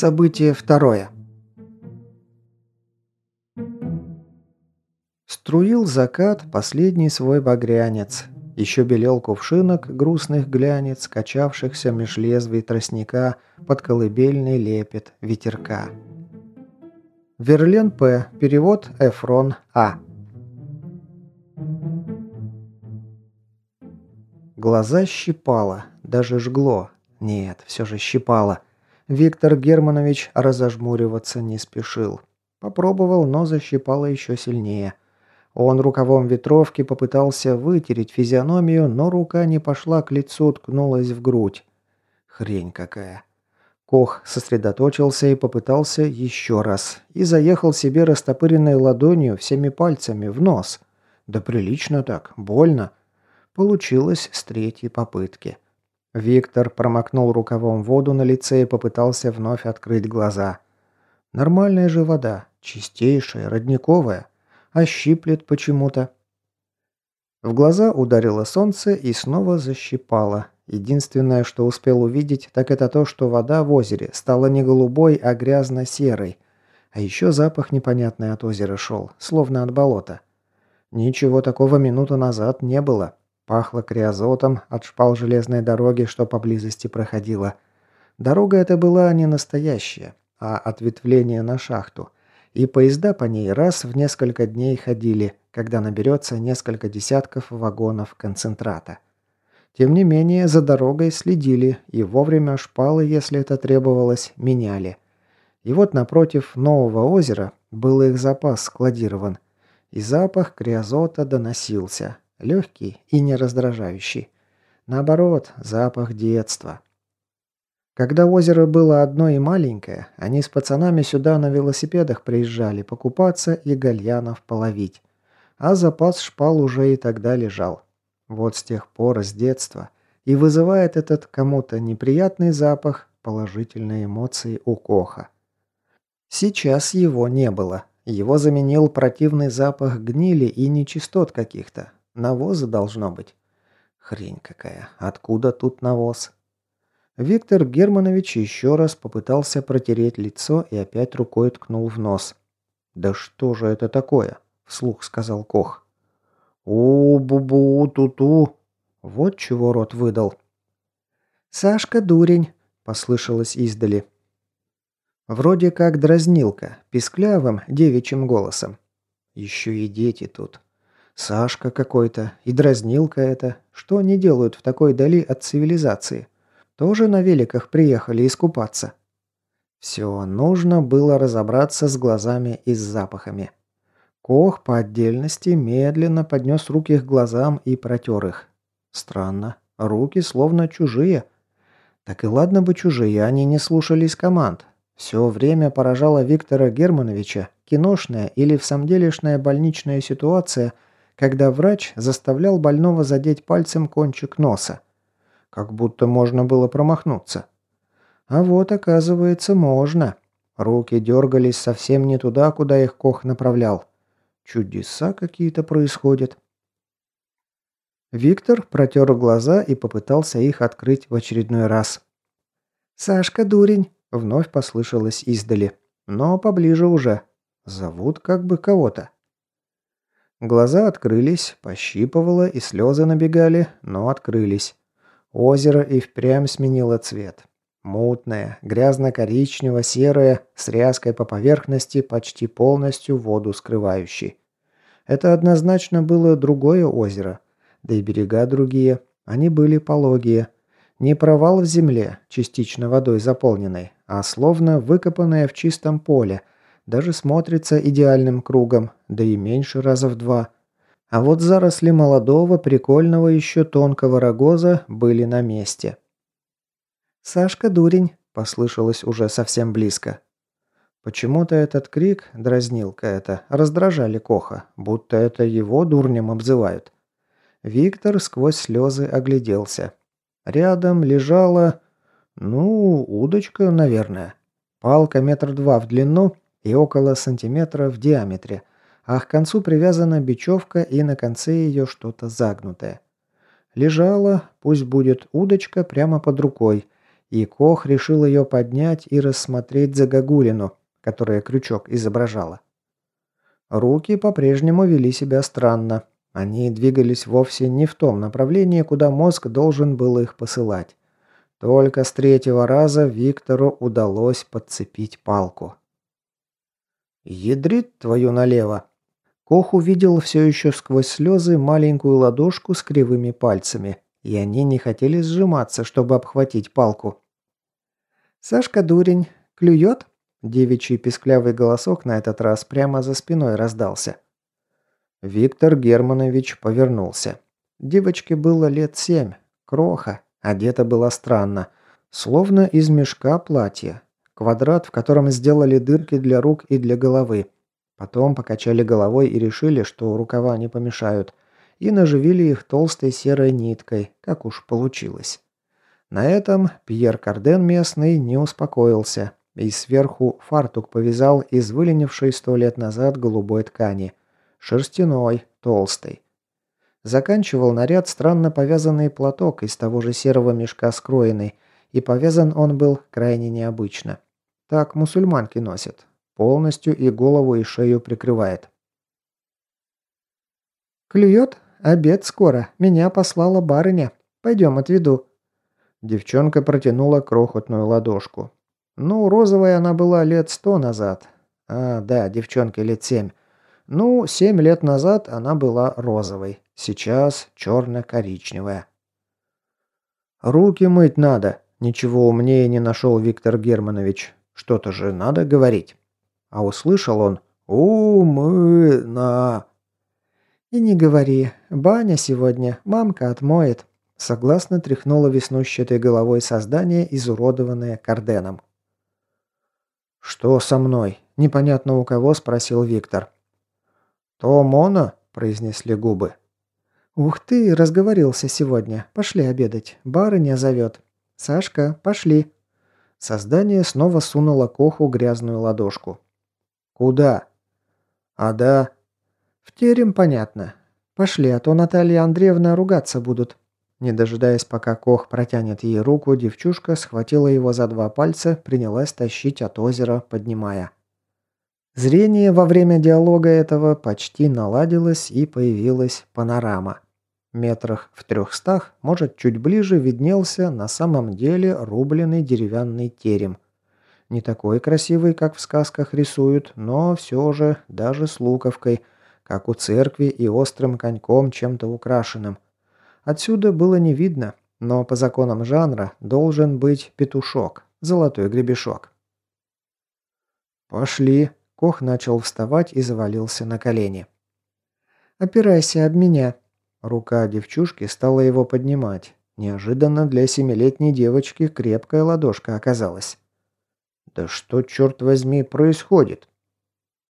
Событие второе. Струил закат последний свой багрянец. Еще белел кувшинок грустных глянец, качавшихся меж лезвий тростника под колыбельный лепет ветерка. Верлен П. Перевод Эфрон А. Глаза щипало, даже жгло. Нет, все же щипало. Виктор Германович разожмуриваться не спешил. Попробовал, но защипало еще сильнее. Он рукавом ветровки попытался вытереть физиономию, но рука не пошла к лицу, ткнулась в грудь. Хрень какая. Кох сосредоточился и попытался еще раз. И заехал себе растопыренной ладонью всеми пальцами в нос. Да прилично так, больно. Получилось с третьей попытки. Виктор промокнул рукавом воду на лице и попытался вновь открыть глаза. Нормальная же вода, чистейшая, родниковая, а щиплет почему-то. В глаза ударило солнце и снова защипало. Единственное, что успел увидеть, так это то, что вода в озере стала не голубой, а грязно-серой. А еще запах непонятный от озера шел, словно от болота. Ничего такого минуту назад не было. Пахло криозотом от шпал железной дороги, что поблизости проходила. Дорога эта была не настоящая, а ответвление на шахту. И поезда по ней раз в несколько дней ходили, когда наберется несколько десятков вагонов концентрата. Тем не менее, за дорогой следили и вовремя шпалы, если это требовалось, меняли. И вот напротив нового озера был их запас складирован. И запах криозота доносился, Легкий и не раздражающий. Наоборот, запах детства. Когда озеро было одно и маленькое, они с пацанами сюда на велосипедах приезжали покупаться и гальянов половить. А запас шпал уже и тогда лежал. Вот с тех пор, с детства. И вызывает этот кому-то неприятный запах положительные эмоции у Коха. Сейчас его не было. Его заменил противный запах гнили и нечистот каких-то. Навоза должно быть. Хрень какая. Откуда тут навоз? Виктор Германович еще раз попытался протереть лицо и опять рукой ткнул в нос. «Да что же это такое?» – вслух сказал Кох. «У-бу-бу-ту-ту!» Вот чего рот выдал. «Сашка дурень!» – послышалось издали. Вроде как дразнилка, писклявым девичьим голосом. Еще и дети тут. Сашка какой-то и дразнилка это. Что они делают в такой дали от цивилизации? Тоже на великах приехали искупаться. Все, нужно было разобраться с глазами и с запахами. Кох по отдельности медленно поднес руки к глазам и протер их. Странно, руки словно чужие. Так и ладно бы чужие, они не слушались команд. Все время поражала Виктора Германовича киношная или в самом делешная больничная ситуация – когда врач заставлял больного задеть пальцем кончик носа. Как будто можно было промахнуться. А вот, оказывается, можно. Руки дергались совсем не туда, куда их Кох направлял. Чудеса какие-то происходят. Виктор протер глаза и попытался их открыть в очередной раз. «Сашка, дурень!» — вновь послышалось издали. Но поближе уже. Зовут как бы кого-то. Глаза открылись, пощипывало и слезы набегали, но открылись. Озеро и впрямь сменило цвет. Мутное, грязно-коричнево-серое, с ряской по поверхности, почти полностью воду скрывающей. Это однозначно было другое озеро. Да и берега другие. Они были пологие. Не провал в земле, частично водой заполненной, а словно выкопанное в чистом поле – даже смотрится идеальным кругом, да и меньше раза в два. А вот заросли молодого, прикольного еще тонкого рогоза были на месте. «Сашка, дурень!» – послышалось уже совсем близко. Почему-то этот крик, дразнилка это, раздражали Коха, будто это его дурнем обзывают. Виктор сквозь слезы огляделся. Рядом лежала... ну, удочка, наверное. Палка метр два в длину и около сантиметра в диаметре, а к концу привязана бечевка и на конце ее что-то загнутое. Лежала, пусть будет удочка, прямо под рукой, и Кох решил ее поднять и рассмотреть загогулину, которая крючок изображала. Руки по-прежнему вели себя странно. Они двигались вовсе не в том направлении, куда мозг должен был их посылать. Только с третьего раза Виктору удалось подцепить палку. «Ядрит твою налево!» Кох увидел все еще сквозь слезы маленькую ладошку с кривыми пальцами, и они не хотели сжиматься, чтобы обхватить палку. «Сашка дурень, клюет?» Девичий песклявый голосок на этот раз прямо за спиной раздался. Виктор Германович повернулся. Девочке было лет семь, кроха, Одета была странно. Словно из мешка платья. Квадрат, в котором сделали дырки для рук и для головы. Потом покачали головой и решили, что рукава не помешают. И наживили их толстой серой ниткой, как уж получилось. На этом Пьер Карден местный не успокоился. И сверху фартук повязал из выленившей сто лет назад голубой ткани. Шерстяной, толстой. Заканчивал наряд странно повязанный платок из того же серого мешка скроенный, и повязан он был крайне необычно. Так мусульманки носят. Полностью и голову, и шею прикрывает. «Клюет? Обед скоро. Меня послала барыня. Пойдем отведу». Девчонка протянула крохотную ладошку. Ну, розовая она была лет сто назад. А, да, девчонке лет семь. Ну, семь лет назад она была розовой. Сейчас черно-коричневая. «Руки мыть надо», – ничего умнее не нашел Виктор Германович. «Что-то же надо говорить». А услышал он «У-мы-на». «И не говори. Баня сегодня. Мамка отмоет», – согласно тряхнула веснущатой головой создание, изуродованное Карденом. «Что со мной?» – непонятно у кого спросил Виктор. «То Мона?» – произнесли губы. «Ух ты, разговорился сегодня. Пошли обедать. Барыня зовет. Сашка, пошли». Создание снова сунуло Коху грязную ладошку. «Куда?» «А да». «В терем, понятно. Пошли, а то Наталья Андреевна ругаться будут». Не дожидаясь, пока Кох протянет ей руку, девчушка схватила его за два пальца, принялась тащить от озера, поднимая. Зрение во время диалога этого почти наладилось и появилась панорама. Метрах в трехстах, может, чуть ближе, виднелся на самом деле рубленый деревянный терем. Не такой красивый, как в сказках рисуют, но все же даже с луковкой, как у церкви и острым коньком чем-то украшенным. Отсюда было не видно, но по законам жанра должен быть петушок, золотой гребешок. «Пошли», Кох начал вставать и завалился на колени. «Опирайся об меня». Рука девчушки стала его поднимать. Неожиданно для семилетней девочки крепкая ладошка оказалась. «Да что, черт возьми, происходит?»